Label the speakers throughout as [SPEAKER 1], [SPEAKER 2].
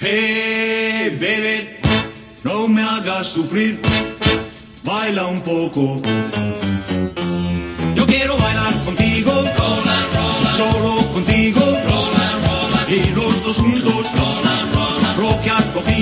[SPEAKER 1] Hey, baby, no me hagas sufrir, baila un poco. Yo quiero bailar contigo, rola, rola, solo contigo, rola, rola, y los dos juntos, rola, rola, rockear cogidos,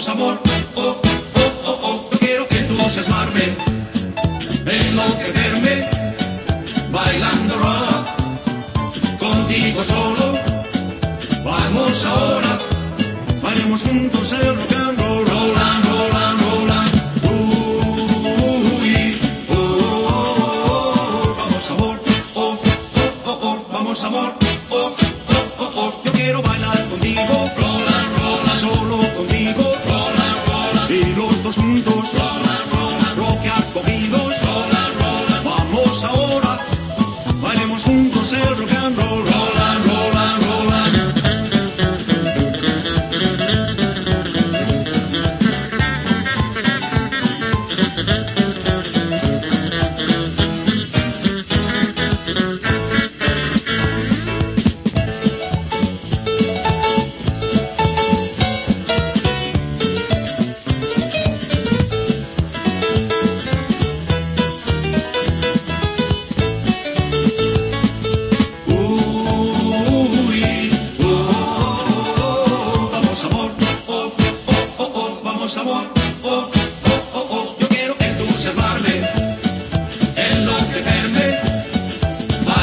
[SPEAKER 1] oh, oh, vamos amor, oh, oh, oh, oh. Quiero entusiasmarme, enloquecerme, bailando rock, contigo solo. Vamos ahora, haremos juntos el rock and roll, rola, rola, rola. Uy, oh, oh, oh, vamos amor, oh, oh, oh, oh, vamos amor, el rock and roll, rola,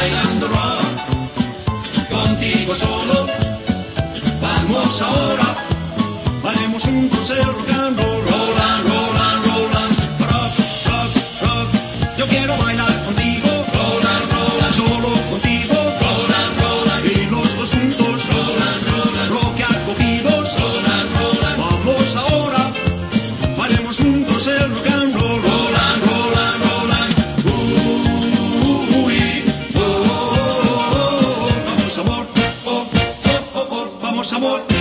[SPEAKER 1] bailando rock, contigo solo, vamos ahora, bailemos juntos el rock and roll, would